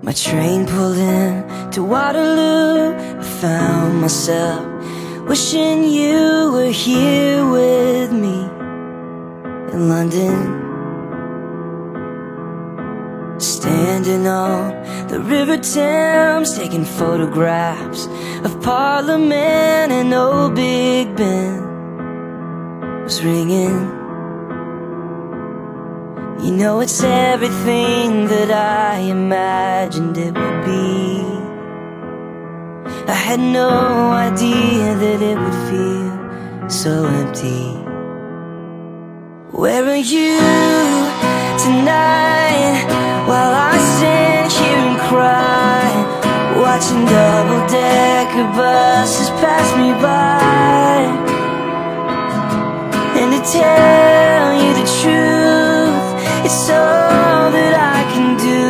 My train pulled in to Waterloo. I found myself wishing you were here with me in London. Standing on the River Thames, taking photographs of Parliament and old Big Ben was ringing. You know it's everything that I imagined it would be. I had no idea that it would feel so empty. Where are you tonight? While I stand here and cry, watching double decker buses pass me by. It's all that I can do.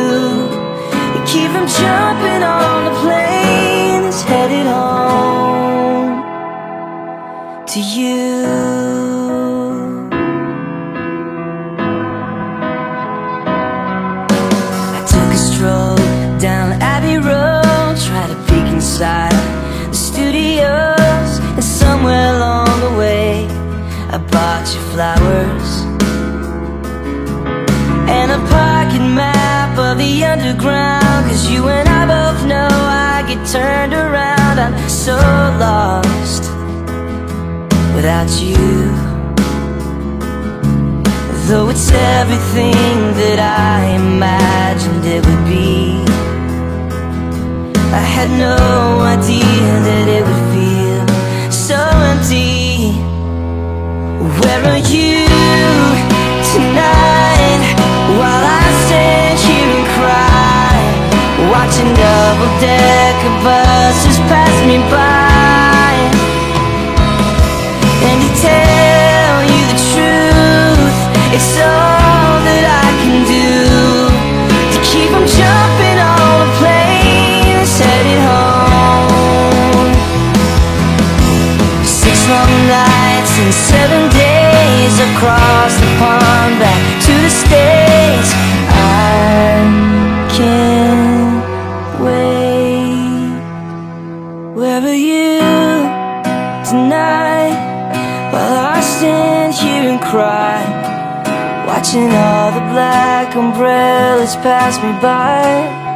To keep from jumping on the plane. That's headed home to you. I took a stroll down Abbey Road, tried to peek inside the studios, and somewhere along the way, I bought you flowers turned around. I'm so lost without you. Though it's everything that I imagined it would be. I had no idea that it would feel so empty. Where are you tonight? While I stand here and cry, watching double decker buses pass me by. And to tell you the truth, it's all that I can do to keep from jumping on the planes headed home. Six long nights and seven days across the pond back Where are you tonight? While I stand here and cry, watching all the black umbrellas pass me by.